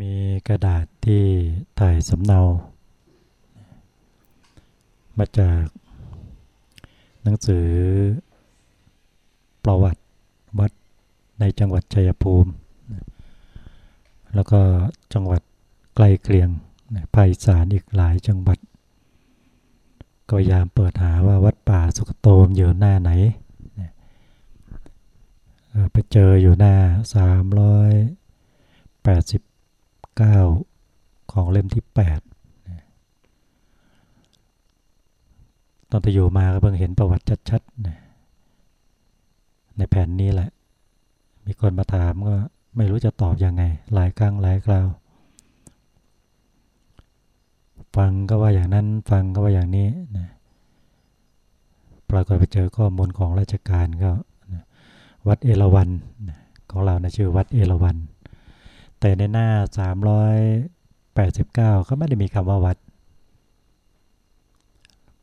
มีกระดาษที่ถ่ายสำเนา มาจากหนังสือประวัติวัดในจังหวัดชัยภูมิ แล้วก็จังหวัดใกล้เคียงภาคอีสานอีกหลายจังหวัด ก็พยายามเปิดหาว่าวัดป่าสุกโตมอยู่หน้าไหน ไปเจออยู่หน้า 9 ของเล่มที่ 8 ตอนที่อยู่มาก็เพิ่งเห็นประวัติชัดๆ ในแผ่นนี้แหละ มีคนมาถามก็ไม่รู้จะตอบยังไง หลายครั้งหลายคราว ฟังก็ว่าอย่างนั้น ฟังก็ว่าอย่างนี้นะปรากฏไปเจอข้อมูลของราชการก็วัดเอราวันของเรานะชื่อวัดเอราวัน แต่ในหน้า 389 ก็ไม่ได้มีคำว่าวัด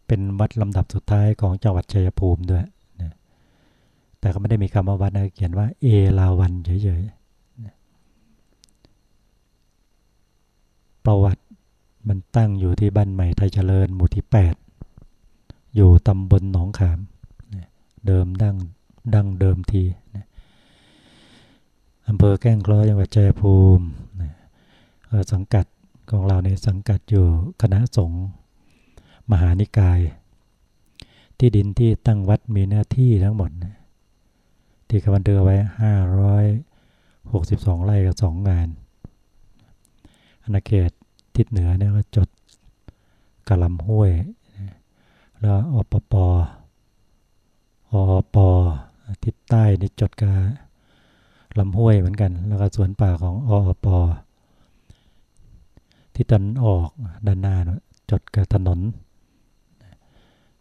เป็นวัดลำดับสุดท้ายของจังหวัดชัยภูมิด้วยนะแต่ก็ไม่ได้มีคำว่าวัดนะเขียนว่าเอราวันเฉยๆประวัติมันตั้งอยู่ที่บ้านใหม่ไทยเจริญหมู่ที่ 8 อยู่ตำบลหนองขาม เดิมดั้งดั้งเดิมทีนะ อำเภอแก้งคล้อจังหวัดชัยภูมินะสังกัดของเราในสังกัดอยู่คณะสงฆ์มหานิกาย ที่ดินที่ตั้งวัดมีหน้าที่ทั้งหมด ที่กำลังเดือไว้ 562 ไร่กับ 2 งานอาณาเขตทิศเหนือเนี่ยก็จดกะลำห้วย แล้วอปปอปทิศใต้นี่จดกะ ลำห้วยเหมือนกัน แล้วก็สวนป่าของอปที่ตะวันออกด้านหน้าจดกับถนน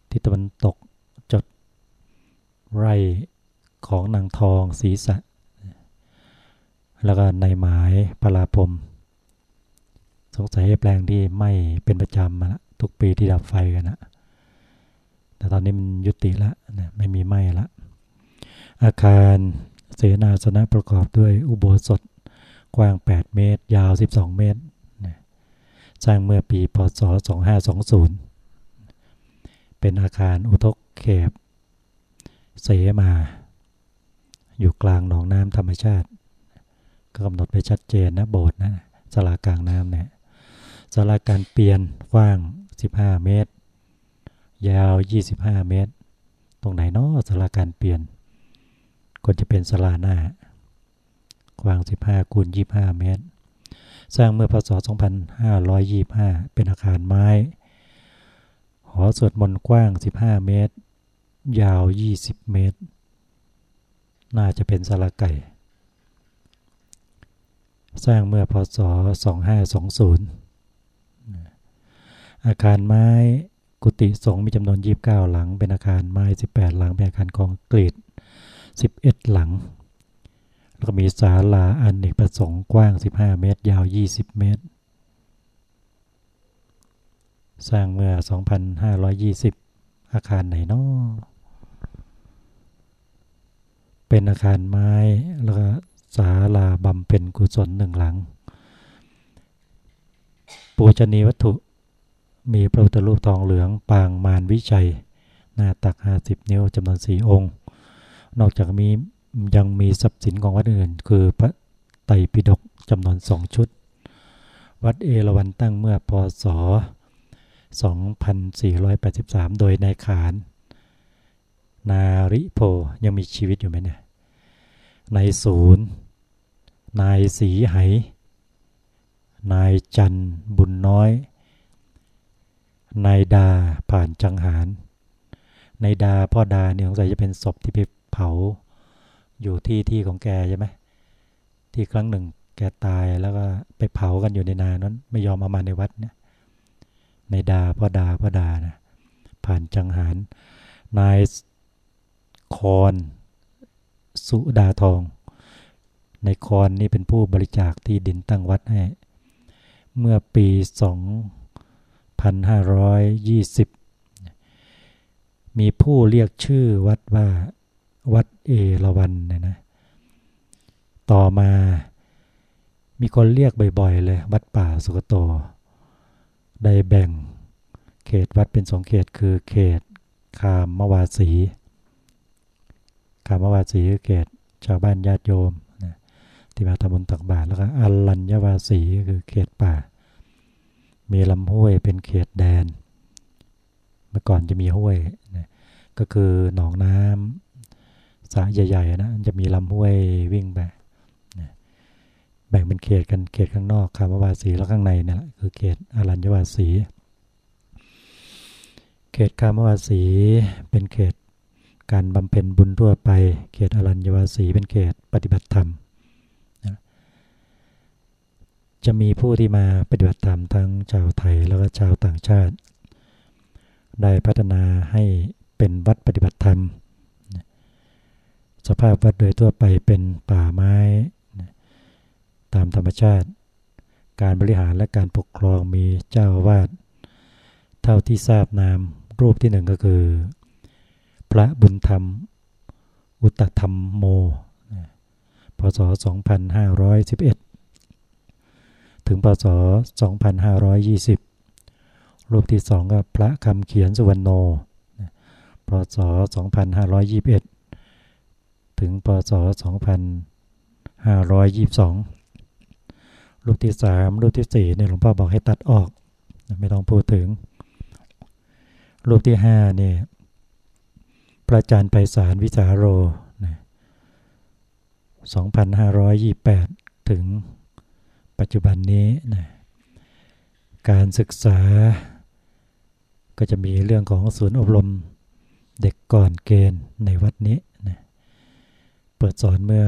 ที่ตะวันตกจดไร่ของนางทองศีรษะแล้วก็ในหมายพลาพรมสงสัยแปลงที่ไม่เป็นประจำมาละทุกปีที่ดับไฟกันนะแต่ตอนนี้มันยุติละนะไม่มีไหม้ละ อาคาร เสนาสนะประกอบด้วยอุโบสถกว้าง 8 เมตร ยาว 12 เมตร สร้างเมื่อปีพศ 2520 เป็นอาคารอุทกเขบเสมา อยู่กลางหนองน้ำธรรมชาติ ก็กำหนดไปชัดเจนนะโบสถ์นะสลากลางน้ำเนี่ยสลาการเปลี่ยนกว้าง 15 เมตร ยาว 25 เมตร ตรงไหนเนาะสลาการเปลี่ยน ก็จะเป็นสลาหน้า กว้าง 15คูณ25 เมตร สร้างเมื่อพศ 2525 เป็นอาคารไม้ หอสวดมนต์กว้าง 15 เมตร ยาว 20 เมตร น่าจะเป็นสลาไก่ สร้างเมื่อพศ 2520 อาคารไม้กุฏิสงฆ์มีจำนวน 29 หลัง เป็นอาคารไม้ 18 หลัง เป็นอาคารคอนกรีต 11 หลัง แล้วก็มีศาลาอันเนกประสงค์กว้าง 15 เมตร ยาว 20 เมตร สร้างเมื่อ 2520 อาคารไหนนาะเป็นอาคารไม้ แล้วก็ศาลาบำเพ็ญกุศลหนึ่งหลัง ปูชนีวัตถุมีพระพุทธรูปทองเหลืองปางมารวิชัย หน้าตัก 50 นิ้วจำนวนสี่องค์ นอกจากมียังมีทรัพย์สินของวัดอื่น คือพระไตรปิฎกจำนวนสองชุด วัดเอราวันตั้งเมื่อพศ 2483 โดยนายขาน นาริโพยังมีชีวิตอยู่ไหมเนี่ยนายศูนย์นายสีไหนายจันบุญน้อย นายดาผ่านจังหารนายดาพ่อดาเนี่ยสงสัยจะเป็นศพที่ไป เผาอยู่ที่ที่ของแกใช่ไหมที่ครั้งหนึ่งแกตายแล้วก็ไปเผากันอยู่ในนานั้น ไม่ยอมเอามาในวัดเนี่ยในดาพ่อดาพ่อดานะผ่านจังหารนายคอนสุดาทอง ในคอนนี่เป็นผู้บริจาคที่ดินตั้งวัดให้ เมื่อปีสอง1520 มีผู้เรียกชื่อวัดว่า วัดเอราวันเนี่ยนะ ต่อมามีคนเรียกบ่อยๆเลย วัดป่าสุกโต ได้แบ่ง เขตวัดเป็นสองเขตคือเขตคามมวาสี คามมวาสีคือเขตชาวบ้านญาติโยมนะที่มาทำบุญตักบาตรแล้วก็อรัญญวาสีคือเขตป่า มีลำห้วยเป็นเขตแดน เมื่อก่อนจะมีห้วยนะก็คือหนองน้ำ สระใหญ่ๆนะจะมีลำห้วยวิ่งไปแบ่งเป็นเขตกันเขตข้างนอกคามวาสีแล้วข้างในนี่แหละคือเขตอรัญญวาสีเขตคามวาสีเป็นเขตการบำเพ็ญบุญทั่วไป เขตอรัญญวาสีเป็นเขตปฏิบัติธรรมจะมีผู้ที่มาปฏิบัติธรรมทั้งชาวไทยแล้วก็ชาวต่างชาติ ได้พัฒนาให้เป็นวัดปฏิบัติธรรม สภาพวัดโดยทั่วไปเป็นป่าไม้ ตามธรรมชาติ การบริหารและการปกครองมีเจ้าวาสเท่าที่ทราบนามรูปที่หนึ่งก็คือ พระบุญธรรม อุตธรรมโม พศ 2511 ถึงพศ 2520 รูปที่สองก็พระคำเขียนสุวรรณโน พศ 2521 ถึงพศ2522 รูปที่สามรูปที่สี่เนี่ยหลวงพ่อบอกให้ตัดออก ไม่ต้องพูดถึง รูปที่ห้าเนี่ย พระอาจารย์ไพศาลวิสาโร 2528 ถึงปัจจุบันนี้นะการศึกษาก็จะมีเรื่องของศูนย์อบรมเด็กก่อนเกณฑ์ในวัดนี้ ปิดสอนเมื่อ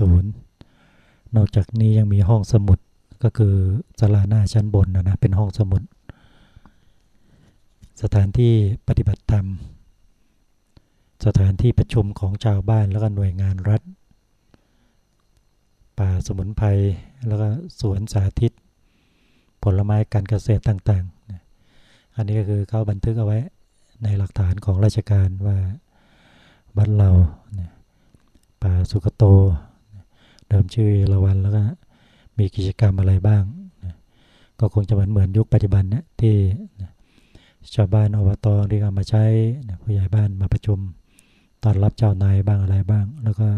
2540 นอกจากนี้ยังมีห้องสมุดก็คือศาลาหน้าชั้นบนนะนะเป็นห้องสมุด สถานที่ปฏิบัติธรรม สถานที่ประชุมของชาวบ้านแล้วก็หน่วยงานรัฐ ป่าสมุนไพรแล้วก็สวนสาธิต ผลไม้การเกษตรต่าง ๆ อันนี้ก็คือเขาบันทึกเอาไว้ในหลักฐานของราชการว่า บ้านเราป่าสุกโต เดิมชื่อละวันแล้วก็มีกิจกรรมอะไรบ้าง ก็คงจะเหมือนเหมือนยุคปัจจุบันนะที่ชาวบ้านอบตที่เอามาใช้ผู้ใหญ่บ้านมาประชุมตอนรับเจ้านายบ้างอะไรบ้าง แล้วก็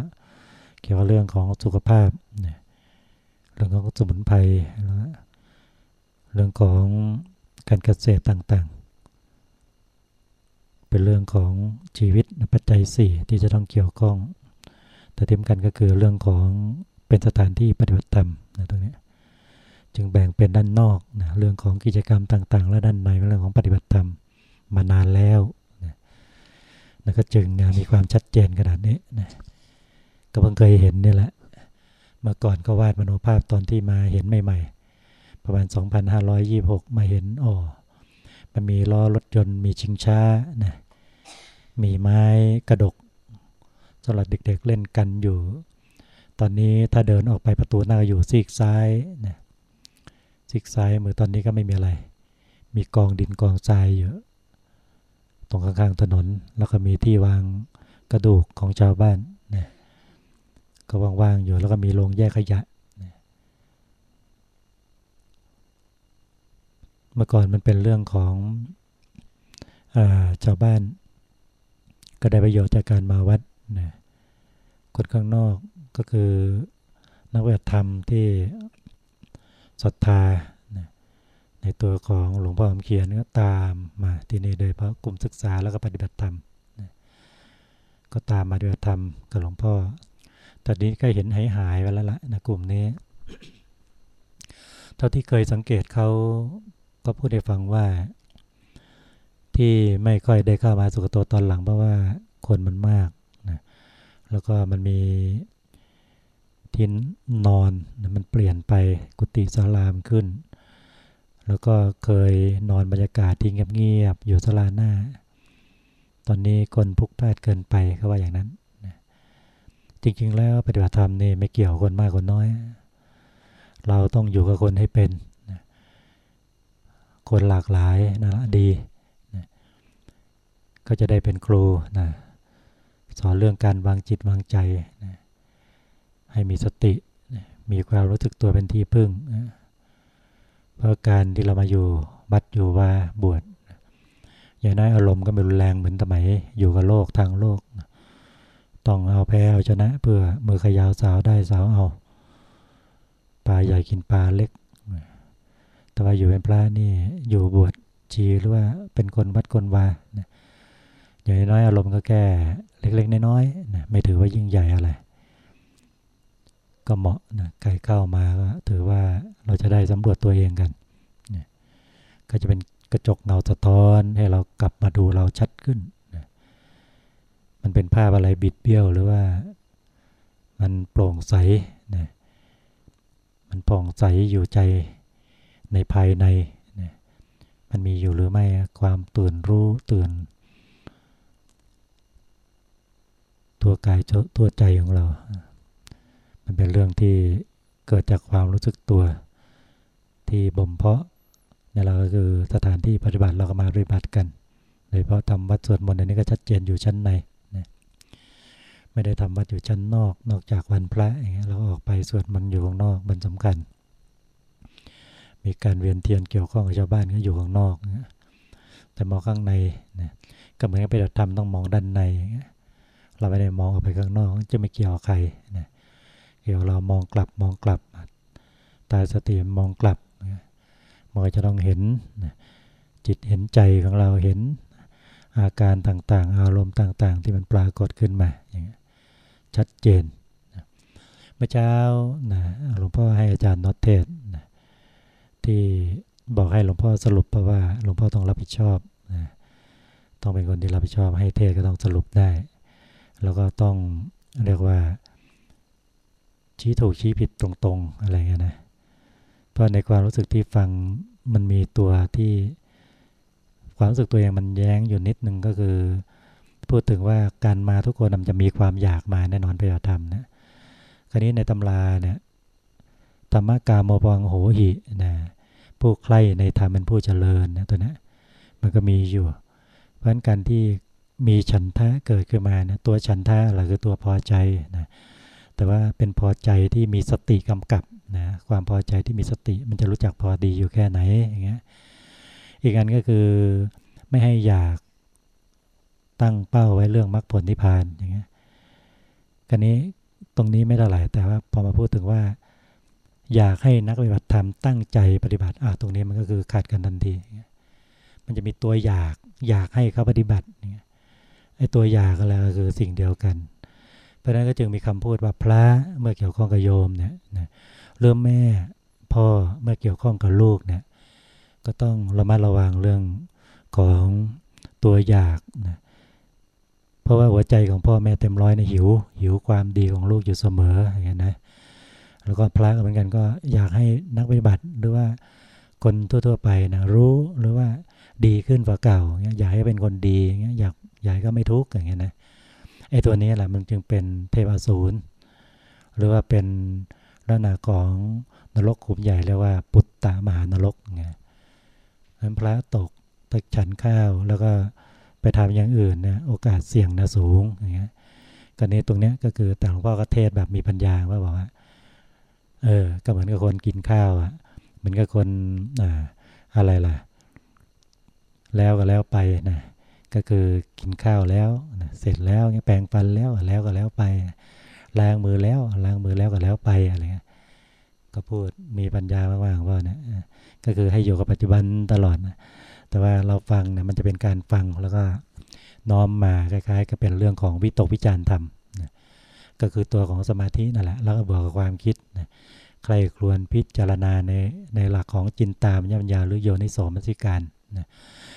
เกี่ยวกับเรื่องของสุขภาพเรื่องของสมุนไพรแล้วเรื่องของการเกษตรต่างๆ เรื่องของชีวิตปัจจัยสี่ที่จะต้องเกี่ยวข้อง แต่เทียมกันก็คือเรื่องของเป็นสถานที่ปฏิบัติธรรมนะตรงนี้จึงแบ่งเป็นด้านนอกนะเรื่องของกิจกรรมต่างๆ และด้านในเรื่องของปฏิบัติธรรมมานานแล้วนะแล้วก็จึงมีความชัดเจนขนาดนี้นะก็เพิ่งเคยเห็นนี่แหละเมื่อก่อนก็วาดมโนภาพตอนที่มาเห็นใหม่ๆ ประมาณ 2526 มาเห็นอ๋อมันมีล้อรถยนต์มีชิงช้านะ มีไม้กระดกสำหรับเด็กๆเล่นกันอยู่ ตอนนี้ถ้าเดินออกไปประตูหน้าอยู่ซีกซ้ายนะซีกซ้ายมือตอนนี้ก็ไม่มีอะไร มีกองดินกองทรายอยู่ตรงข้างๆถนนแล้วก็มีที่วางกระดูกของชาวบ้านนะก็ว่างๆอยู่แล้วก็มีโรงแยกขยะนะเมื่อก่อนมันเป็นเรื่องของอชาวบ้าน ก็ได้ประโยชน์จากการมาวัดนะคนข้างนอกก็คือนักวิทยธรรมที่ศรัทธาในตัวของหลวงพ่อคำเขียนก็ตามมาที่นี่โดยเพราะกลุ่มศึกษาแล้วก็ปฏิบัติธรรมก็ตามมาด้วยธรรมกับหลวงพ่อตอนนี้ก็เห็นหายหายไปแล้วละนะกลุ่มนี้ เท่าที่เคยสังเกตเขาก็พูดให้ฟังว่า ที่ไม่ค่อยได้เข้ามาสุขตัวตอนหลังเพราะว่าคนมันมากนะแล้วก็มันมีที่นอนนะมันเปลี่ยนไปกุฏิศาลามขึ้น แล้วก็เคยนอนบรรยากาศที่เงียบๆอยู่ศาลาหน้า ตอนนี้คนพลุกพลานเกินไปเขาว่าอย่างนั้นจริงๆแล้วปฏิบัติธรรมนี่ไม่เกี่ยวคนมากคนน้อย เราต้องอยู่กับคนให้เป็น คนหลากหลายนะดี ก็จะได้เป็นครูนะสอนเรื่องการวางจิตวางใจนะให้มีสตินะมีความรู้สึกตัวเป็นที่พึ่งนะเพราะการที่เรามาอยู่บัดอยู่ว่าบวชอย่างน้อยอารมณ์ก็ไม่รุนแรงเหมือนสมัยอยู่กับโลกทางโลก ต้องเอาแพ้เอาชนะเพื่อมือขยาวสาวได้สาวเอาปลาใหญ่กินปลาเล็ก แต่ว่าอยู่เป็นพระนี่อยู่บวชชีหรือว่าเป็นคนวัดคนวา อย่างน้อยอารมณ์ก็แก้เล็ก ๆ น้อยๆนะไม่ถือว่ายิ่งใหญ่อะไร ก็เหมาะนะใครเข้ามาก็ถือว่าเราจะได้สำรวจตัวเองกันนะก็จะเป็นกระจกเงาสะท้อนให้เรากลับมาดูเราชัดขึ้นนะมันเป็นภาพอะไรบิดเบี้ยวหรือว่ามันโปร่งใสนะมันผ่องใสอยู่ใจในภายในนะมันมีอยู่หรือไม่ความตื่นรู้ตื่น ตัวกายตัวใจของเรา มันเป็นเรื่องที่เกิดจากความรู้สึกตัว ที่บ่มเพาะนี่เราก็คือสถานที่ปฏิบัติเราก็มาปฏิบัติกันโดยเพราะทำวัดสวดมนต์อันนี้ก็ชัดเจนอยู่ชั้นในนะไม่ได้ทำวัดอยู่ชั้นนอก นอกจากวันพระอย่างเงี้ยเราออกไปสวดมนต์อยู่ข้างนอกมันสำคัญ มีการเวียนเทียนเกี่ยวข้องกับชาวบ้านก็อยู่ข้างนอกนะแต่มองข้างในนะก็เหมือนกับไปธรรมต้องมองด้านในอย่างเงี้ย เราไม่ได้มองออกไปข้างนอก จะไม่เกี่ยวใครนะเกี่ยวเรามองกลับมองกลับตาสติมองกลับมันก็จะต้องเห็นจิตเห็นใจของเราเห็นอาการต่างๆ อารมณ์ต่างๆ ที่มันปรากฏขึ้นมาอย่างชัดเจนเมื่อเช้านะหลวงพ่อให้อาจารย์นอตเทศนะที่บอกให้หลวงพ่อสรุปเพราะว่าหลวงพ่อต้องรับผิดชอบนะต้องเป็นคนที่รับผิดชอบให้เทศก็ต้องสรุปได้ แล้วก็ต้องเรียกว่า ชี้ถูกชี้ผิดตรงๆอะไรเงี้ยนะเพราะในความรู้สึกที่ฟังมันมีตัวที่ความรู้สึกตัวเองมันแย้งอยู่นิดนึงก็คือ พูดถึงว่าการมาทุกคนมันจะมีความอยากมาแน่นอนไปฏิธรรมนะคราวนี้ในตำราเนี่ยธรรมกาโมปังโหหินะผู้ใคร่ในธรรมเป็นผู้เจริญนะตัวนี้มันก็มีอยู่ เพราะฉะนั้นการที่ มีฉันทะเกิดขึ้นมานะตัวฉันทะอะไรคือตัวพอใจนะแต่ว่าเป็นพอใจที่มีสติกำกับนะความพอใจที่มีสติมันจะรู้จักพอดีอยู่แค่ไหนอย่างเงี้ยอีกอันก็คือไม่ให้อยากตั้งเป้าไว้เรื่องมรรคผลนิพพานอย่างเงี้ยกันนี้ตรงนี้ไม่เท่าไหร่แต่ว่าพอมาพูดถึงว่า อยากให้นักปฏิบัติธรรมตั้งใจปฏิบัติอะตรงนี้มันก็คือขาดกันทันที มันจะมีตัวอยากอยากให้เขาปฏิบัติเนี่ย ไอ้ตัวอยากอะไรก็คือสิ่งเดียวกัน เพราะนั้นก็จึงมีคำพูดว่าพระเมื่อเกี่ยวข้องกับโยมเนี่ยนะเริ่มแม่พ่อเมื่อเกี่ยวข้องกับลูกเนี่ยก็ต้องระมัดระวังเรื่องของตัวอยากนะเพราะว่าหัวใจของพ่อแม่เต็มร้อยในหิว หิวความดีของลูกอยู่เสมออย่างเงี้นะแล้วก็พระก็เหมือนกันก็อยากให้นักปฏิบัติหรือว่าคนทั่วๆไปนะรู้หรือว่าดีขึ้นกว่าเก่าอยากให้เป็นคนดีอยาก ใหญ่ก็ไม่ทุกข์อย่างเงี้ยนะไอ้ตัวนี้แหละมันจึงเป็นเทพอสูรหรือว่าเป็นลักษณะของนรกขุมใหญ่เรียกว่าปุตตะมหานรกไงนั้นพระตกตะฉันข้าวแล้วก็ไปทำอย่างอื่นนะโอกาสเสี่ยงนะสูงอย่างเงี้ยก็นี้ตรงเนี้ยก็คือแต่หลวงพ่อก็เทศแบบมีปัญญาว่าบอกว่าเออก็เหมือนกับคนกินข้าวอะเหมือนกับคนอ่าอะไรล่ะ แล้วก็แล้วไปนะ ก็คือกินข้าวแล้วนะเสร็จแล้วแปรงฟันแล้วแล้วก็แล้วไปล้างมือแล้วล้างมือแล้วก็แล้วไปอะไรเงี้ยก็พูดมีปัญญามากๆว่าเนี่ยก็คือให้อยู่กับปัจจุบันตลอดนะแต่ว่าเราฟังเนี่ยมันจะเป็นการฟังแล้วก็น้อมมาคล้ายๆก็เป็นเรื่องของวิตกวิจารณ์ธรรมนะก็คือตัวของสมาธินั่นแหละแล้วก็บวกกับความคิดนะใครครวนพิจารณาในในหลักของจินตามยัญญาหรือโยนิโสมนสิการนะ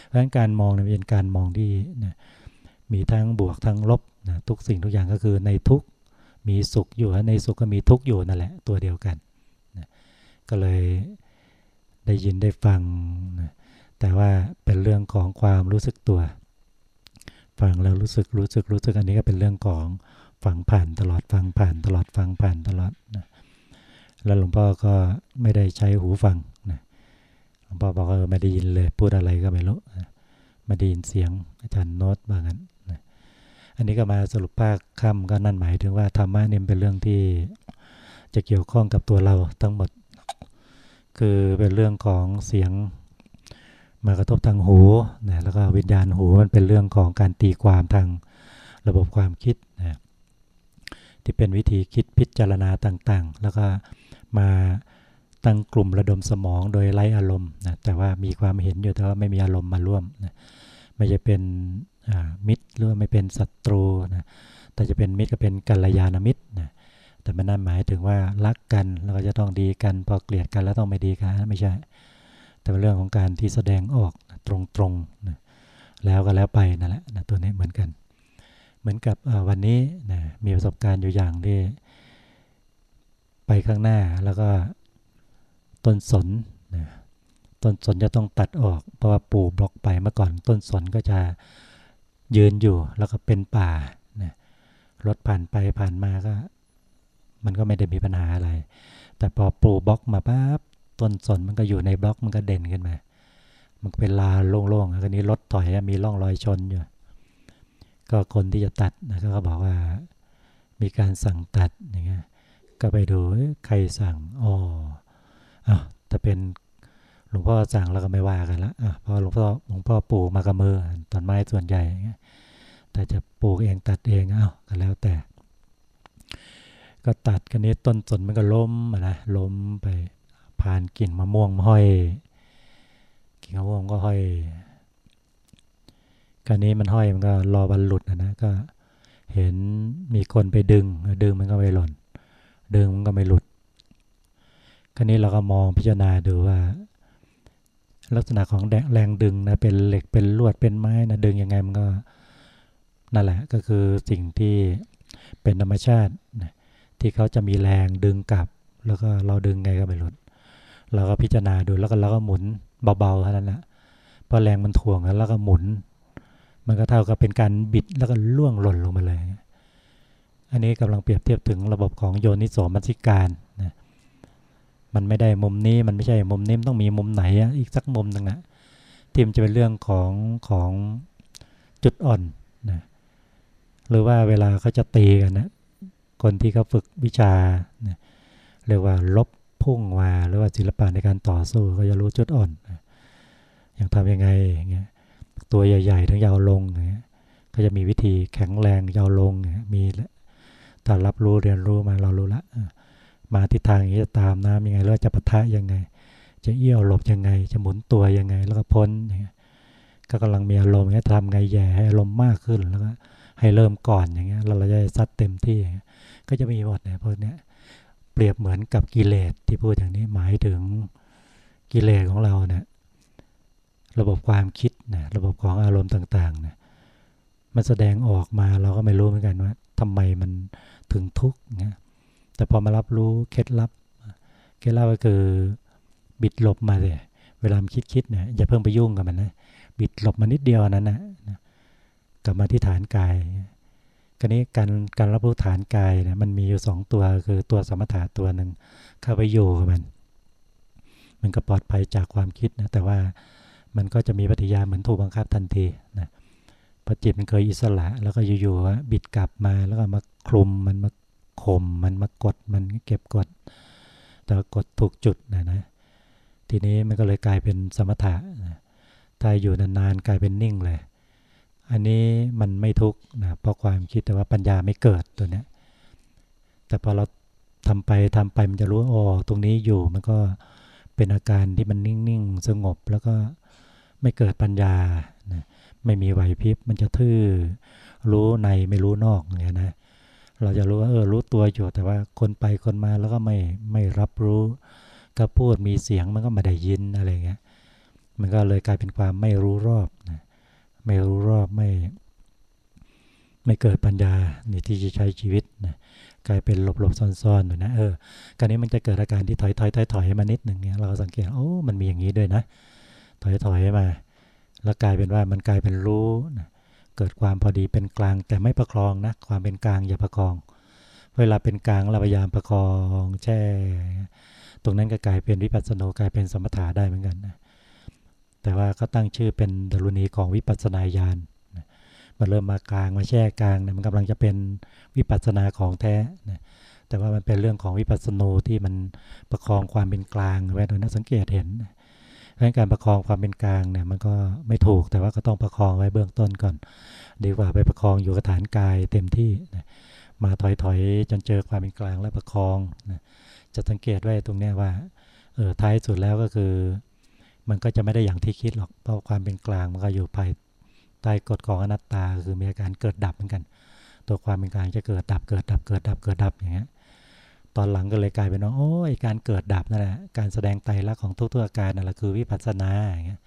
เพราะฉะนั้นการมองเป็นการมองที่นะมีทั้งบวกทั้งลบนะทุกสิ่งทุกอย่างก็คือในทุกมีสุขอยู่ในสุขก็มีทุกอยู่นั่นแหละตัวเดียวกันนะก็เลยได้ยินได้ฟังนะแต่ว่าเป็นเรื่องของความรู้สึกตัว ฟังแล้วรู้สึกรู้สึกรู้สึกอันนี้ก็เป็นเรื่องของฟังผ่านตลอดฟังผ่านตลอดฟังผ่านตลอดนะแล้วหลวงพ่อก็ไม่ได้ใช้หูฟัง หลวงพ่อบอกว่าไม่ได้ยินเลย พูดอะไรก็ไม่รู้ไมาได้ยินเสียงอาจารย์โน้ตบางั้นอันนี้ก็มาสรุปภาคค่ำก็นั่นหมายถึงว่าธรรมะนี่เป็นเรื่องที่จะเกี่ยวข้องกับตัวเราทั้งหมด คือเป็นเรื่องของเสียงมากระทบทางหูนะแล้วก็วิญญาณหูมันเป็นเรื่องของการตีความทางระบบความคิดนะที่เป็นวิธีคิดพิจารณาต่างๆ แล้วก็มา ตั้งกลุ่มระดมสมองโดยไร้อารมณ์นะแต่ว่ามีความเห็นอยู่แต่ว่าไม่มีอารมณ์มาร่วมนะไม่จะเป็นมิตรหรือไม่เป็นศัตรูนะแต่จะเป็นมิตรก็เป็นกัลยาณมิตรนะแต่ไม่นั่นหมายถึงว่ารักกันแล้วก็จะต้องดีกันพอเกลียดกันแล้วต้องไม่ดีกันไม่ใช่ แต่เป็นเรื่องของการที่แสดงออกตรงๆนะแล้วก็แล้วไปนั่นแหละนะตัวนี้เหมือนกัน เหมือนกับวันนี้นะมีประสบการณ์อยู่อย่างที่ไปข้างหน้าแล้วก็ ต้นสนนะต้นสนจะต้องตัดออกเพราะว่าปูบล็อกไปเมื่อก่อนต้นสนก็จะยืนอยู่แล้วก็เป็นป่านะรถผ่านไปผ่านมาก็ มันก็ไม่ได้มีปัญหาอะไร แต่พอปูบล็อกมาปั๊บต้นสนมันก็อยู่ในบล็อกมันก็เด่นขึ้นมา มันเป็นลาโล่งๆคราวนี้รถถอยมีร่องรอยชนอยู่ ก็คนที่จะตัดนะก็บอกว่ามีการสั่งตัดอย่างเงี้ยก็ไปดูใครสั่งอ๋อ อะถ้าเป็นหลวงพ่อสั่งเราก็ไม่ว่ากันละอะเพราะหลวงพ่อหลวงพ่อปลูกมากับมือต้นไม้ส่วนใหญ่แต่จะปลูกเองตัดเองเอ้าก็แล้วแต่ ก็ตัดกันนี้ต้นสนมันก็ล้มนะล้มไปผ่านกิ่งมะม่วงห้อยกิ่งมะม่วงก็ห้อยกันนี้มันห้อยมันก็รอบรรลุดนะนะก็เห็นมีคนไปดึง ดึงมันก็ไม่หล่น ดึงมันก็ไม่หลุด คราวนี้เราก็มองพิจารณาดูว่า ลักษณะของแรงดึงนะเป็นเหล็กเป็นลวดเป็นไม้นะดึงยังไงมันก็นั่นแหละก็คือสิ่งที่เป็นธรรมชาติที่เขาจะมีแรงดึงกลับ แล้วก็เราดึงไงก็ไม่หลุดเราก็พิจารณาดูแล้วก็เราก็หมุนเบาๆเท่านั้นแหละพอแรงมันถ่วงแล้วก็หมุน มันก็เท่ากับเป็นการบิดแล้วก็ล่วงหล่นลงมาเลย อันนี้กำลังเปรียบเทียบถึงระบบของโยนิโสมัสิการนะ มันไม่ได้มุมนี้มันไม่ใช่มุมนี้ต้องมีมุมไหนอีกสักมุมหนึ่งนะที่มันจะเป็นเรื่องของของจุดอ่อนนะหรือว่าเวลาเขาจะตีกันนะคนที่เขาฝึกวิชานะเรียกว่าลบพุ่งมาหรือว่าศิลปะในการต่อสู้ก็จะรู้จุดอ่อนนะอย่างทำยังไงอย่างเงี้ยตัวใหญ่ๆทั้งยาวลงอย่างเงี้ยก็จะมีวิธีแข็งแรงยาวลงมีถ้ารับรู้เรียนรู้มาเรารู้ละ มาทิศทางอย่างนี้จะตามน้ำยังไงแล้วจะปะทะยังไง จะเอี้ยวหลบยังไง จะหมุนตัวยังไง แล้วก็พ้นอย่างเงี้ยก็กำลังมีอารมณ์งี้ทำไงแย่ให้อารมณ์มากขึ้นแล้วก็ให้เริ่มก่อนอย่างเงี้ยเราจะซัดเต็มที่ ก็จะมีหมดเนี่ยพวกเนี้ยเปรียบเหมือนกับกิเลสที่พูดอย่างนี้หมายถึงกิเลสของเราเนี่ยระบบความคิดนะระบบของอารมณ์ต่างๆนะมันแสดงออกมาเราก็ไม่รู้เหมือนกันว่าทำไมมันถึงทุกข์เงี้ย แต่พอมารับรู้เคล็ดลับ เคล็ดลับก็คือบิดหลบมาเลยเวลามันคิดคิดเนี่ยอย่าเพิ่งไปยุ่งกับมันนะบิดหลบมานิดเดียวนั้นนะกลับมาที่ฐานกายกรนี้การการรับรู้ฐานกายเนี่ยมันมีอยู่สองตัวคือตัวสมถะตัวหนึ่งเข้าไปอยู่กับมัน มันก็ปลอดภัยจากความคิดนะแต่ว่ามันก็จะมีปฏิยาเหมือนถูกบังคับทันทีนะพอจิตมันเคยอิสระแล้วก็อยู่ๆบิดกลับมาแล้วก็มาคลุมมันมา ข่มมันมากดมันเก็บกด แต่กดถูกจุดนะนะทีนี้มันก็เลยกลายเป็นสมถะนะถ้าอยู่นานๆกลายเป็นนิ่งเลย อันนี้มันไม่ทุกนะเพราะความคิดแต่ว่าปัญญาไม่เกิดตัวเนี้ยแต่พอเราทำไปทำไปมันจะรู้อ๋อตรงนี้อยู่มันก็เป็นอาการที่มันนิ่งๆสงบแล้วก็ไม่เกิดปัญญานะไม่มีไหวพริบมันจะทื่อรู้ในไม่รู้นอกอย่างเงี้ยนะ เราจะรู้ว่าเออรู้ตัวอยู่แต่ว่าคนไปคนมาแล้วก็ไม่ไม่รับรู้ก็พูดมีเสียงมันก็ไม่ได้ยินอะไรเงี้ยมันก็เลยกลายเป็นความไม่รู้รอบนะไม่รู้รอบไม่ไม่เกิดปัญญาในที่จะใช้ชีวิตนะกลายเป็นหลบหลบซ่อนๆอยู่นะเออการนี้มันจะเกิดอาการที่ถอยถอยถอยถอยมานิดหนึ่งเนี่ยเราสังเกตโอ้มันมีอย่างนี้ด้วยนะ ถอยถอยมา แล้วกลายเป็นว่ามันกลายเป็นรู้นะ เกิดความพอดีเป็นกลางแต่ไม่ประคองนะ ความเป็นกลางอย่าประคอง เวลาเป็นกลางเราพยายามประคองแช่ ตรงนั้นก็กลายเป็นวิปัสสนากลายเป็นสมถะได้เหมือนกันนะแต่ว่าก็ตั้งชื่อเป็นดรุณีของวิปัสสนาญาณมันเริ่มมากลางมาแช่กลางนะมันกำลังจะเป็นวิปัสสนาของแท้นะแต่ว่ามันเป็นเรื่องของวิปัสสนูที่มันประคองความเป็นกลางไว้โดยนักสังเกตเห็นเพราะการประคองความเป็นกลางเนี่ยมันก็ไม่ถูกแต่ว่าก็ต้องประคองไว้เบื้องต้นก่อน ดีกว่าไปประคองอยู่กับฐานกายเต็มที่นะมาถอยๆ จนเจอความเป็นกลางแล้วประคองนะจะสังเกตไว้ตรงนี้ว่าเออท้ายสุดแล้วก็คือ มันก็จะไม่ได้อย่างที่คิดหรอกเพราะความเป็นกลางมันก็อยู่ภายใต้กฎของอนัตตาคือมีอาการเกิดดับเหมือนกัน ตัวความเป็นกลางจะเกิดดับเกิดดับเกิดดับเกิดดับอย่างเงี้ย ตอนหลังก็เลยกลายเป็นว่าโอ้ยการเกิดดับนั่นแหละการแสดงไตรลักษณ์ของทุกตัวอาการนั่นแหละคือวิปัสสนาอย่างเงี้ย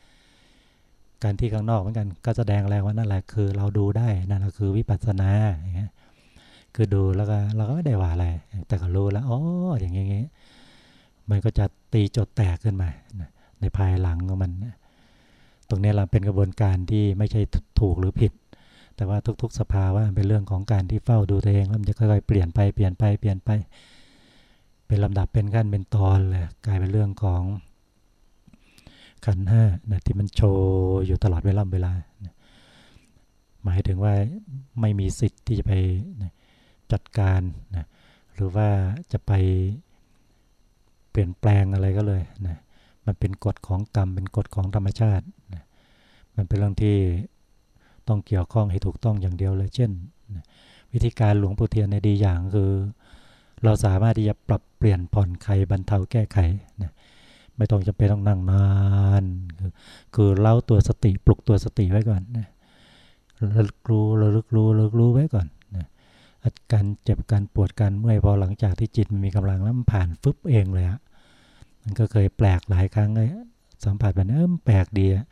การที่ข้างนอกเหมือนกันก็แสดงแล้วว่านั่นแหละคือเราดูได้นั่นแหละคือวิปัสสนาอย่างเงี้ยคือดูแล้วก็เราก็ไม่ได้ว่าอะไร แต่ก็รู้แล้วอ๋ออย่างเงี้ยมันก็จะตีจดแตกขึ้นมาในภายหลังของมันตรงนี้เราเป็นกระบวนการที่ไม่ใช่ถูกหรือผิด แต่ว่าทุก ๆ สภาวะเป็นเรื่องของการที่เฝ้าดูตัวเองแล้วมันจะค่อยๆเปลี่ยนไปเปลี่ยนไปเปลี่ยนไป เป็นลำดับเป็นขั้นเป็นตอนเลยกลายเป็นเรื่องของขันห้านะที่มันโชว์อยู่ตลอดเวลาเวลา หมายถึงว่าไม่มีสิทธิ์ที่จะไปนะจัดการนะหรือว่าจะไปเปลี่ยนแปลงอะไรก็เลยนะมันเป็นกฎของกรรมเป็นกฎของธรรมชาตินะมันเป็นเรื่องที่ต้องเกี่ยวข้องให้ถูกต้องอย่างเดียวเลย เช่นนะวิธีการหลวงปู่เทียนในดีอย่างคือ เราสามารถที่จะปรับเปลี่ยนผ่อนคลายบรรเทาแก้ไขนะไม่ต้องจำเป็นต้องนั่งนานคือคือเล่าตัวสติปลุกตัวสติไว้ก่อนนะระลึกรู้ระลึกรู้ระลึกรู้ไว้ก่อนนะการเจ็บการปวดการเมื่อยพอหลังจากที่จิตมันมีกำลังแล้วมันผ่านฟึบเองเลยอะมันก็เคยแปลกหลายครั้งเลยสัมผัสแบบนี้เออแปลกดีอะ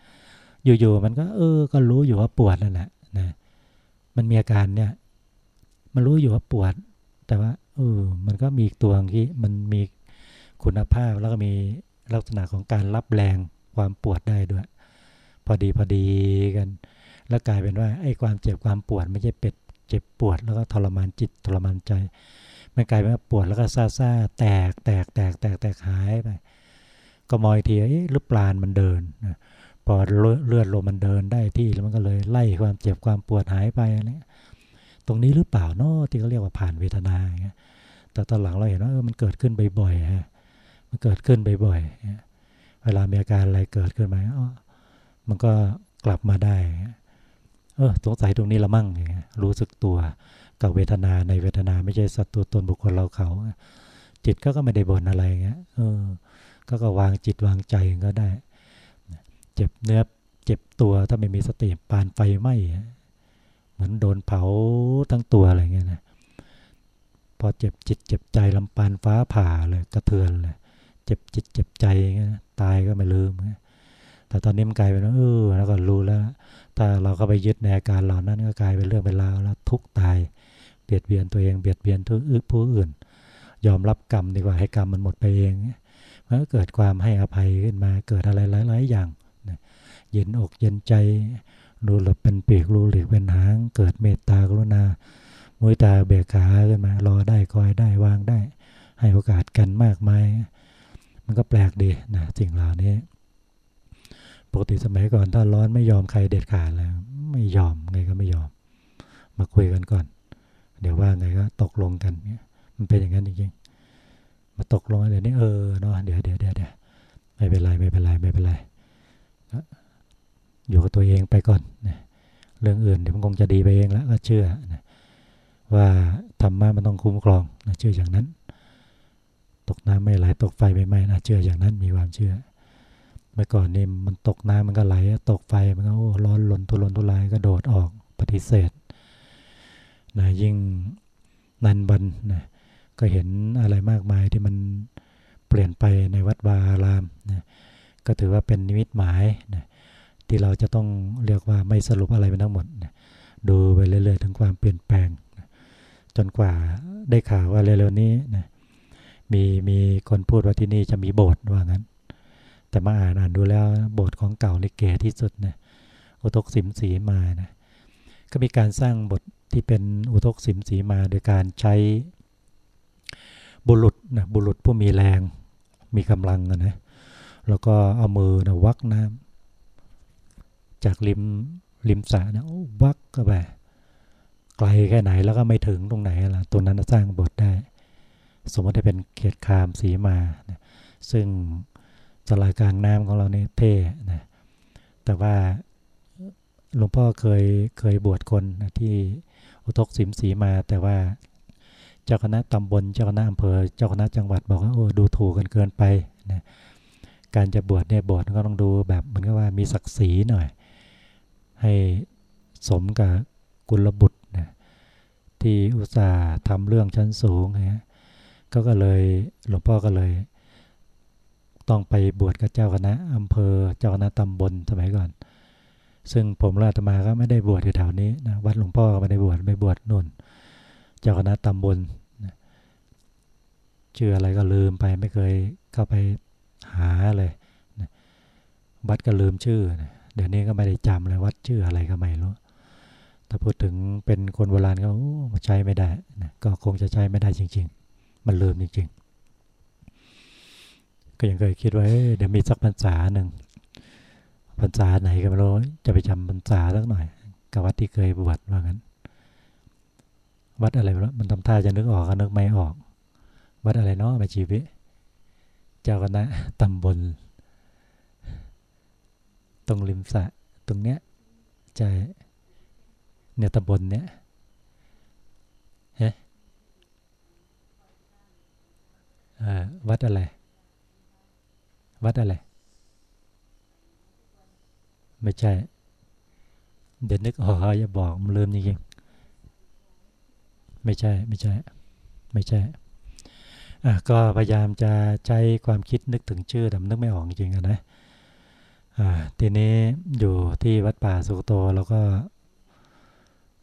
อยู่ๆมันก็เออก็รู้อยู่ว่าปวดนั่นแหละนะมันมีอาการเนี่ยมันรู้อยู่ว่าปวด แต่ว่า เออมันก็มีตัวที่มันมีคุณภาพแล้วก็มีลักษณะของการรับแรงความปวดได้ด้วย พอดีพอดีกัน แล้วกลายเป็นว่าไอ้ความเจ็บความปวดไม่ใช่เป็ดเจ็บปวดแล้วก็ทรมานจิตทรมานใจ มันกลายเป็นว่าปวดแล้วก็ซาซาแตกแตกแตกแตกแตกหายไป ก็มอยทีเอ๊ะลูกปลานมันเดินพอเลือดลมมันเดินได้ที่แล้วมันก็เลยไล่ความเจ็บความปวดหายไปอะไรตรงนี้หรือเปล่าเนาะที่เขาเรียกว่าผ่านเวทนาอย่างเงี้ย แต่ตอนหลังเราเห็นว่าเออมันเกิดขึ้นบ่อยๆฮะมันเกิดขึ้นบ่อยๆเวลามีอาการอะไรเกิดขึ้นมาอ๋อมันก็กลับมาได้ เออสงสัยตรงนี้ละมั่งรู้สึกตัวกับเวทนาในเวทนาไม่ใช่สัตว์ตัวตนบุคคลเราเขา จิตก็ก็ไม่ได้บ่นอะไรเงี้ยเออ ก็ก็วางจิตวางใจก็ได้ เจ็บเนื้อเจ็บตัวถ้าไม่มีสติปานไฟไหมเหมือนโดนเผาทั้งตัวอะไรเงี้ยนะ พอเจ็บจิตเจ็บใจลำปานฟ้าผ่าเลยกระเทือนเลยเจ็บจิตเจ็บใจตายก็ไม่ลืมแต่ตอนนี้มันกลายเป็นว่าเออแล้วก็รู้แล้วถ้าเราก็ไปยึดในอาการเหล่านั้นก็กลายเป็นเรื่องเป็นราวแล้วทุกตายเบียดเบียนตัวเองเบียดเบียนผู้อื่น ยอมรับกรรมดีกว่าให้กรรมมันหมดไปเองมันก็เกิดความให้อภัยขึ้นมาเกิดอะไรหลาย ๆ อย่างเย็นอกเย็นใจรู้หลบเป็นปีกรู้หลีกเป็นหาง เกิดเมตตากรุณา มุยตาเบียขาขึ้นมารอได้คอยได้วางได้ ให้โอกาสกันมากมายมันก็แปลกดีนะสิ่งเหล่านี้ปกติสมัยก่อนถ้าร้อนไม่ยอมใครเด็ดขาดแล้ว ไม่ยอมไงก็ไม่ยอม มาคุยกันก่อน เดี๋ยวว่าไงก็ตกลงกันเนี่ยมันเป็นอย่างนั้นจริงๆมาตกลงเดี๋ยวนี้เออเนาะเดี๋ยวเดี๋ยวเดี๋ยวเดี๋ยวไม่เป็นไรไม่เป็นไรไม่เป็นไรอยู่กับตัวเองไปก่อนนะเรื่องอื่นเดี๋ยวมันคงจะดีไปเองแล้วก็เชื่อนะ ว่าธรรมะมันต้องคุ้มครองนะเชื่ออย่างนั้น ตกน้ำไม่ไหลตกไฟไม่ไหม้นะเชื่ออย่างนั้นมีความเชื่อ เมื่อก่อนนี่มันตกน้ำมันก็ไหล ตกไฟมันก็ร้อนหล่นทุรนทุรายก็โดดออกปฏิเสธนะยิ่งนันบันนะก็เห็นอะไรมากมายที่มันเปลี่ยนไปในวัดวาอารามนะก็ถือว่าเป็นนิมิตหมายนะที่เราจะต้องเรียกว่าไม่สรุปอะไรไปทั้งหมดนะดูไปเรื่อยๆ ถึงความเปลี่ยนแปลง จนกว่าได้ข่าวว่าเร็วๆนี้นะมีมีคนพูดว่าที่นี่จะมีโบสถ์ว่างั้น แต่มาอ่านอ่านดูแล้วโบสถ์ของเก่านี่เก๋ที่สุดนะอุทกสิมสีมานะก็มีการสร้างบทที่เป็นอุทกสิมสีมาโดยการใช้บุรุษนะบุรุษผู้มีแรงมีกำลังนะแล้วก็เอามือนะวักน้ำจากริมริมสระนะวักก็ไป ไกลแค่ไหนแล้วก็ไม่ถึงตรงไหนล่ะตรงนั้นสร้างบทได้ สมมติให้เป็นเขตคามสีมานะซึ่งสลายกลางน้ำของเราเนี่ยเท่นะแต่ว่าหลวงพ่อเคยเคยบวชคนนะที่อุทกสิมสีมา แต่ว่าเจ้าคณะตำบลเจ้าคณะอำเภอ เจ้าคณะจังหวัดบอกว่าโอ้ดูถูกกันเกินไปนะการจะบวชเนี่ยบวชก็ต้องดูแบบเหมือนกับว่ามีศักดิ์ศรีหน่อย ให้สมกับกุลบุตร ที่อุตส่าห์ทำเรื่องชั้นสูงนะก็ก็เลยหลวงพ่อก็เลย ต้องไปบวชกับเจ้าคณะอำเภอเจ้าคณะตำบลสมัยก่อน ซึ่งผมราตมาก็ไม่ได้บวชอยู่แถวนี้นะวัดหลวงพ่อก็ไม่ได้บวชไม่บวชนุ่น เจ้าคณะตำบลชื่ออะไรก็ลืมไปไม่เคยเข้าไปหาเลยวัดก็ลืมชื่อ เดี๋ยวนี้ก็ไม่ได้จำเลยวัดชื่ออะไรก็ไม่รู้ ถ้าพูดถึงเป็นคนโบราณก็ใช้ไม่ได้นะก็คงจะใช้ไม่ได้จริง ๆ มันลืมจริง ๆ ก็ยังเคยคิดว่าเดี๋ยวมีสักพรรษาหนึ่งพรรษาไหนก็ไม่รู้จะไปจำพรรษาสักหน่อยกับวัดที่เคยบวชว่างั้น วัดอะไรวะมันทำท่าจะนึกออกก็นึกไม่ออก วัดอะไรเนาะไปชีวิตเจ้าคณะตำบลตรงริมสะตรงเนี้ยใจ เนี่ยตำบลเนี้ยเฮ้วัดอะไร วัดอะไร ไม่ใช่ เดี๋ยวนึกอออย่าบอกมันลืมจริงๆไม่ใช่ ไม่ใช่ ไม่ใช่อะก็พยายามจะใช้ความคิดนึกถึงชื่อแต่นึกไม่ออกจริงๆนะอ่าทีนี้อยู่ที่วัดป่าสุกโตแล้วก็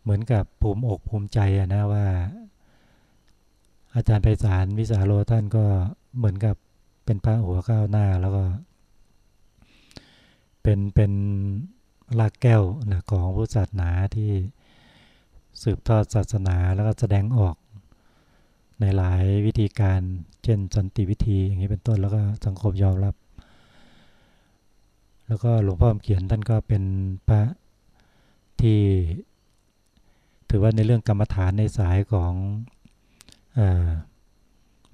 เหมือนกับภูมิอกภูมิใจอะนะว่า อาจารย์ไพศาลวิสาโลท่านก็เหมือนกับเป็นพระหัวก้าวหน้าแล้วก็ เป็นเป็นลากแก้วนะของพุทธศาสนาที่สืบทอดศาสนาแล้วก็แสดงออกในหลายวิธีการเช่นสันติวิธีอย่างนี้เป็นต้นแล้วก็สังคมยอมรับ แล้วก็หลวงพ่อเขียนท่านก็เป็นพระที่ ถือว่าในเรื่องกรรมฐานในสายของอ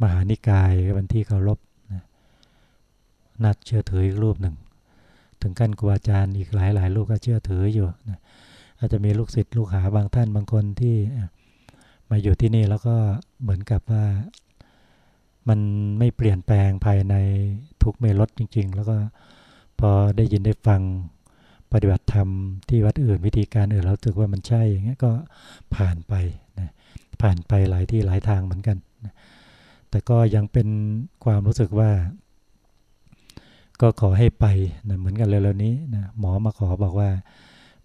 มหานิกายเป็นที่เคารพนะนัดเชื่อถืออีกรูปหนึ่ง ถึงขั้นครูอาจารย์อีกหลายหลายลูกก็เชื่อถืออยู่นะอาจจะมีลูกศิษย์ลูกหาบางท่านบางคนที่มาอยู่ที่นี่แล้วก็เหมือนกับว่ามันไม่เปลี่ยนแปลงภายในทุกเมลดจริง ๆ แล้วก็พอได้ยินได้ฟัง ปฏิบัติธรรมที่วัดอื่นวิธีการอื่นเราสึกว่ามันใช่อย่างเงี้ยก็ผ่านไปนะผ่านไปหลายที่หลายทางเหมือนกันนะแต่ก็ยังเป็นความรู้สึกว่า ก็ขอให้ไปนะเหมือนกันเร็วๆนี้นะหมอมาขอบอกว่า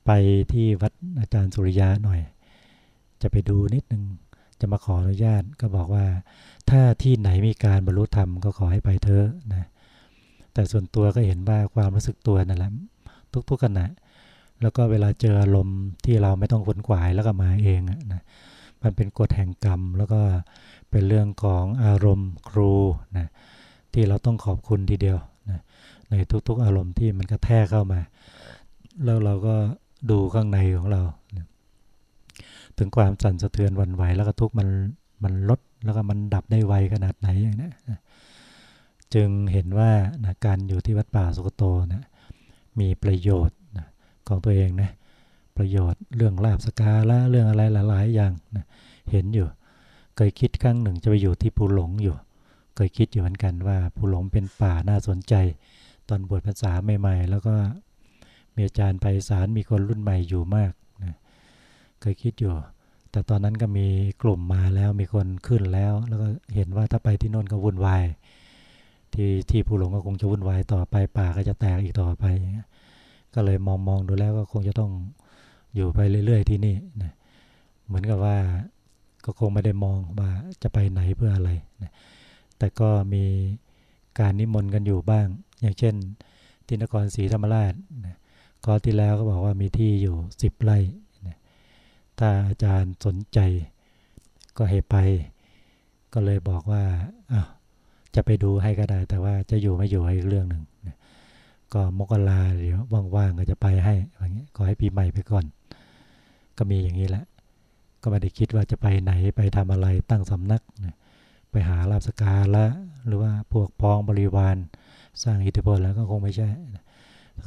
ไปที่วัดอาจารย์สุริยะหน่อย จะไปดูนิดนึงจะมาขออนุญาตก็บอกว่า ถ้าที่ไหนมีการบรรลุธรรมก็ขอให้ไปเถอะนะแต่ส่วนตัวก็เห็นว่าความรู้สึกตัวนั่นแหละ ทุกๆขณะ แล้วก็เวลาเจออารมณ์ที่เราไม่ต้องขนขวายแล้วก็มาเองนะมันเป็นกฎแห่งกรรม แล้วก็เป็นเรื่องของอารมณ์ครูนะที่เราต้องขอบคุณทีเดียวนะในทุกๆอารมณ์ที่มันกระแทกเข้ามา แล้วเราก็ดูข้างในของเรานะถึงความสั่นสะเทือนวันไหวแล้วก็ทุกมันมันลดแล้วก็มันดับได้ไวขนาดไหนอย่างนี้จึงเห็นว่านะการอยู่ที่วัดป่าสุกโตนะ มีประโยชน์นะของตัวเองนะประโยชน์เรื่องลาบสกาละเรื่องอะไรหลาย ๆ อย่างนะเห็นอยู่ เคยคิดครั้งหนึ่งจะไปอยู่ที่ภูหลงอยู่ เคยคิดอยู่เหมือนกันว่าภูหลงเป็นป่าน่าสนใจ ตอนบวชภาษาใหม่ ๆ แล้วก็มีอาจารย์ไปสารมีคนรุ่นใหม่อยู่มากนะเคยคิดอยู่ แต่ตอนนั้นก็มีกลุ่มมาแล้วมีคนขึ้นแล้ว แล้วก็เห็นว่าถ้าไปที่โน่นก็วุ่นวาย ที่ที่ผู้หลงก็คงจะวุ่นวายต่อไปป่าก็จะแตกอีกต่อไป ก็เลยมองมองดูแล้วก็คงจะต้องอยู่ไปเรื่อย ๆ ที่นี่นะเหมือนกับว่าก็คงไม่ได้มองว่าจะไปไหนเพื่ออะไรนะแต่ก็มีการนิมนต์กันอยู่บ้าง อย่างเช่น ที่นครศรีธรรมราชนะก็ที่แล้วก็บอกว่ามีที่อยู่สิบไร่นะถ้าอาจารย์สนใจก็ให้ไป ก็เลยบอกว่าอ้าว จะไปดูให้ก็ได้ แต่ว่าจะอยู่ไม่อยู่อีกเรื่องหนึ่งก็มกราเดี๋ยวว่างๆก็จะไปให้อย่างเงี้ยขอให้ปีใหม่ไปก่อน ก็มีอย่างนี้แหละ ก็ไม่ได้คิดว่าจะไปไหนไปทำอะไรตั้งสำนักไปไปหาลาบสกาละหรือว่าพวกพ้องบริวารสร้างอิทธิพลแล้วก็คงไม่ใช่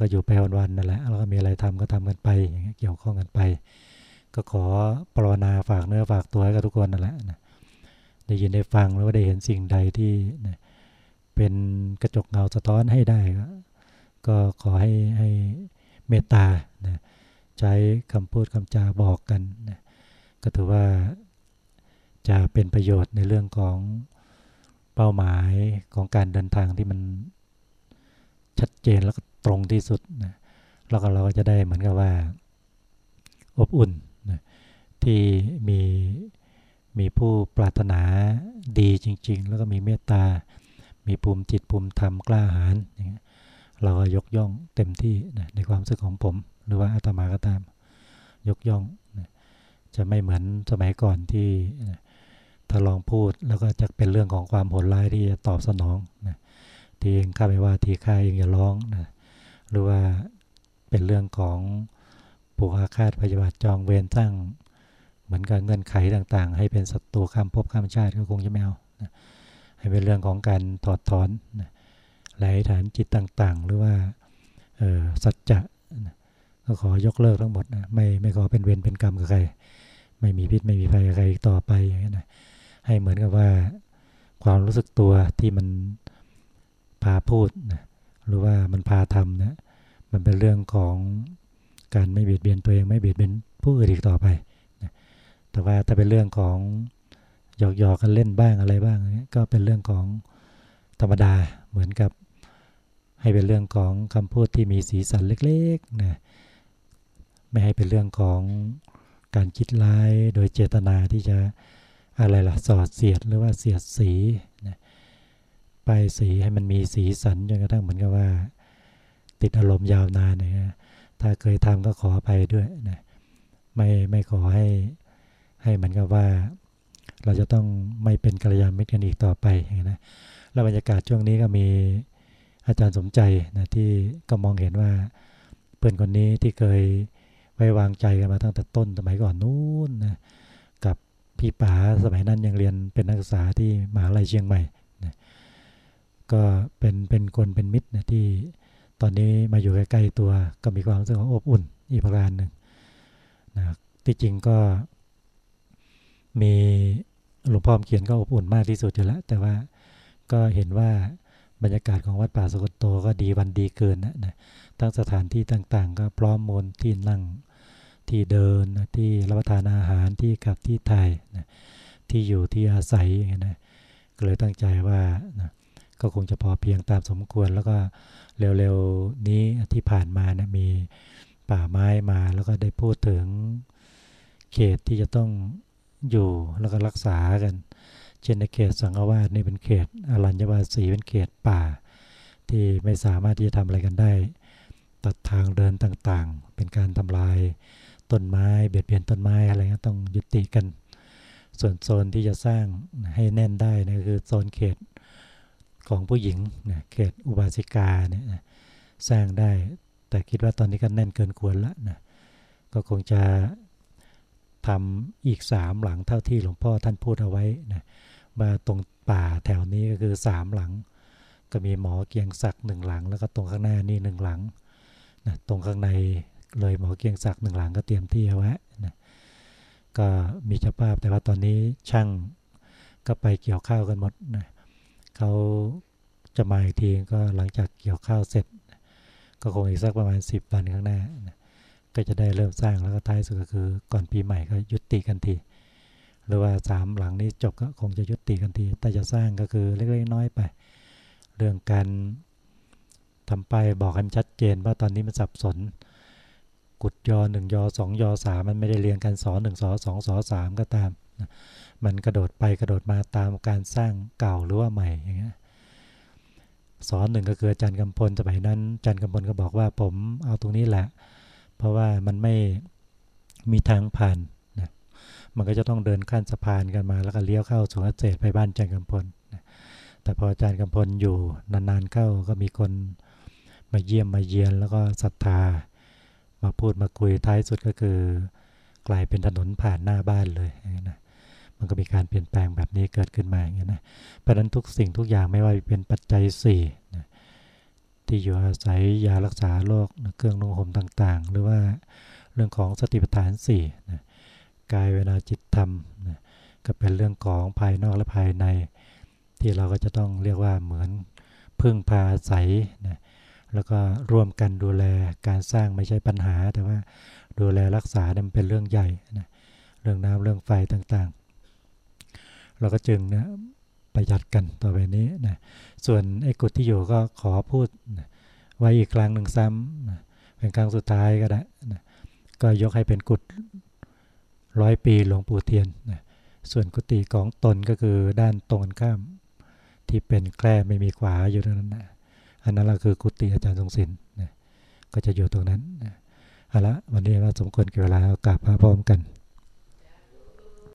ก็อยู่ไปวันๆนั่นแหละแล้วก็มีอะไรทำก็ทำกันไปอย่างเงี้ยเกี่ยวข้องกันไป ก็ขอปรนนาฝากเนื้อฝากตัวให้กับทุกคนนั่นแหละนะ ได้ยินได้ฟังแล้วก็ได้เห็นสิ่งใดที่เป็นกระจกเงาสะท้อนให้ได้ ก็ขอให้ให้เมตตานะใช้คำพูดคำจาบอกกันนะก็ถือว่าจะเป็นประโยชน์ในเรื่องของเป้าหมายของการเดินทางที่มันชัดเจนแล้วก็ตรงที่สุดนะแล้วก็เราก็จะได้เหมือนกับว่าอบอุ่นนะที่มี มีผู้ปรารถนาดีจริง ๆ แล้วก็มีเมตตา มีภูมิจิตภูมิธรรมกล้าหาญอย่างเงี้ยเราก็ยกย่องเต็มที่นะในความรู้สึกของผม หรือว่าอาตมาก็ตาม ยกย่องนะจะไม่เหมือนสมัยก่อนที่นะถ้าลองพูดแล้วก็จะเป็นเรื่องของความโหดร้ายที่จะตอบสนองนะทีเองข้าไม่ว่าทีข้าเองอย่าร้องนะหรือว่าเป็นเรื่องของผูกอาฆาตพยาบาทจองเวรสร้าง เหมือนกับเงื่อนไขต่างๆ ให้เป็นศัตรูข้ามภพข้ามชาติก็คงจะไม่เอานะให้เป็นเรื่องของการถอดถอนนะหลฐานจิตต่างๆ หรือว่าสัจจะนะก็ขอยกเลิกทั้งหมดนะไม่ไม่ขอเป็นเวรเป็นกรรมกับใคร ไม่มีพิษไม่มีภัยกับใครต่อไปอย่างนี้นะให้เหมือนกับว่าความรู้สึกตัวที่มันพาพูดนะหรือว่ามันพาทำนะมันเป็นเรื่องของการไม่เบียดเบียนตัวเองไม่เบียดเบียนผู้อื่นอีกต่อไป แต่ว่าถ้าเป็นเรื่องของหยอกหยอกกันเล่นบ้างอะไรบ้างก็เป็นเรื่องของธรรมดาเหมือนกับ ให้เป็นเรื่องของคำพูดที่มีสีสันเล็กๆนะไม่ให้เป็นเรื่องของการคิดร้ายโดยเจตนาที่จะอะไรล่ะสอดเสียดหรือว่าเสียดสีนะป้ายสีให้มันมีสีสันจนกระทั่งเหมือนกับว่า ติดอารมณ์ยาวนานนะถ้าเคยทำก็ขอไปด้วยนะไม่ไม่ขอให้ ให้เหมือนกับว่าเราจะต้องไม่เป็นกัลยาณมิตรกันอีกต่อไปนะแล้วบรรยากาศช่วงนี้ก็มีอาจารย์สมใจนะที่ก็มองเห็นว่าเพื่อนคนนี้ที่เคยไว้วางใจกันมาตั้งแต่ต้นสมัยก่อนนู้นนะกับพี่ป๋าสมัยนั้นยังเรียนเป็นนักศึกษาที่มหาลัยเชียงใหม่นะก็เป็นเป็นคนเป็นมิตรนะที่ตอนนี้มาอยู่ใกล้ๆตัวก็มีความรู้สึกของอบอุ่นอีกประการหนึ่งนะที่จริงก็ มีหลวงพ่อเขียนก็อบอุ่นมากที่สุดอยู่แล้ว แต่ว่าก็เห็นว่าบรรยากาศของวัดป่าสกุลโตก็ดีวันดีเกินนะนะทั้งสถานที่ต่างๆ ก็พร้อมมนที่นั่งที่เดินที่รับประทานอาหารที่กับที่ถ่ายนะที่อยู่ที่อาศัยอย่างนี้นะก็เลยตั้งใจว่านะก็คงจะพอเพียงตามสมควรแล้วก็เร็วๆนี้ที่ผ่านมานะมีป่าไม้มาแล้วก็ได้พูดถึงเขตที่จะต้อง อยู่แล้วก็รักษากันเช่นในเขตสังฆวาสนี่เป็นเขตอรัญญวาสีเป็นเขตป่า ที่ไม่สามารถที่จะทำอะไรกันได้ ตัดทางเดินต่างๆ เป็นการทำลายต้นไม้เบียดเบียนต้นไม้อะไรก็ต้องยุติกัน ส่วนโซนที่จะสร้างให้แน่นได้นะคือโซนเขตของผู้หญิงนะเขตอุบาสิกาเนี่ยสร้างได้ แต่คิดว่าตอนนี้ก็แน่นเกินควรล้วนะก็คงจะ ทำอีกสามหลังเท่าที่หลวงพ่อท่านพูดเอาไว้นะมาตรงป่าแถวนี้ก็คือสามหลัง ก็มีหมอเกียงศักดิ์หนึ่งหลัง แล้วก็ตรงข้างหน้านี่หนึ่งหลังนะตรงข้างในเลยหมอเกียงศักดิ์หนึ่งหลังก็เตรียมที่เอาไว้นะก็มีเจ้าภาพแต่ว่าตอนนี้ช่างก็ไปเกี่ยวข้าวกันหมดนะเขาจะมาอีกทีก็หลังจากเกี่ยวข้าวเสร็จ ก็คงอีกสักประมาณ 10 วันข้างหน้านะ ก็จะได้เริ่มสร้างแล้วก็ท้ายสุดก็คือ ก่อนปีใหม่ก็ยุติกันทีหรือว่าสามหลังนี้จบก็คงจะยุติกันทีแต่จะสร้างก็คือเล็กๆน้อยไป เรื่องการทำไปบอกให้มันชัดเจนว่าตอนนี้มันสับสน กุดยอหนึ่งยอสองยอสามมันไม่ได้เรียงกันสอหนึ่งสอสองสอสามก็ตามมันกระโดดไปกระโดดมาตามการสร้างเก่าหรือว่าใหม่อย่างเงี้ยสอนหนึ่งก็คืออาจารย์กำพลสมัยนั้นอาจารย์กำพลก็บอกว่าผมเอาตรงนี้แหละ เพราะว่ามันไม่มีทางผ่านนะมันก็จะต้องเดินขั้นสะพานกันมา แล้วก็เลี้ยวเข้าสวนเกษตรไปบ้านอาจารย์กำพลแต่พออาจารย์กำพลอยู่นานๆเข้าก็มีคนมาเยี่ยมมาเยียนแล้วก็ศรัทธา มาพูดมาคุยท้ายสุดก็คือกลายเป็นถนนผ่านหน้าบ้านเลยนะมันก็มีการเปลี่ยนแปลงแบบนี้เกิดขึ้นมาอย่างนี้นะเพราะฉะนั้นทุกสิ่งทุกอย่างไม่ว่าเป็นปัจจัยสี่นะ ที่อยู่อาศัยยารักษาโรคเครื่องนุ่งห่มต่างๆ หรือว่าเรื่องของสติปัฏฐานสี่นะกายเวลาจิตธรรมนะก็เป็นเรื่องของภายนอกและภายใน ที่เราก็จะต้องเรียกว่าเหมือนพึ่งพาอาศัยนะแล้วก็ร่วมกันดูแลการสร้างไม่ใช่ปัญหา แต่ว่าดูแลรักษาเนี่ยมันเป็นเรื่องใหญ่นะเรื่องน้ำเรื่องไฟต่างๆ เราก็จึงนะ ประหยัดกันต่อไปนี้นะส่วนไอ้กฎที่อยู่ก็ขอพูดนะไว้อีกครั้งหนึ่งซ้ำนะเป็นครั้งสุดท้ายก็ได้นะก็ยกให้เป็นกุฎร้อยปีหลวงปู่เทียนนะส่วนกุฏิของตนก็คือด้านตรงกันข้าม ที่เป็นแคร่ไม่มีขวาอยู่ตรงนั้นนะอันนั้นเราคือกุฏิอาจารย์ทรงศิลป์นะก็จะอยู่ตรงนั้นนะเอาละวันนี้เราสมควรเกี่ยวเวลากราบพระพร้อมกัน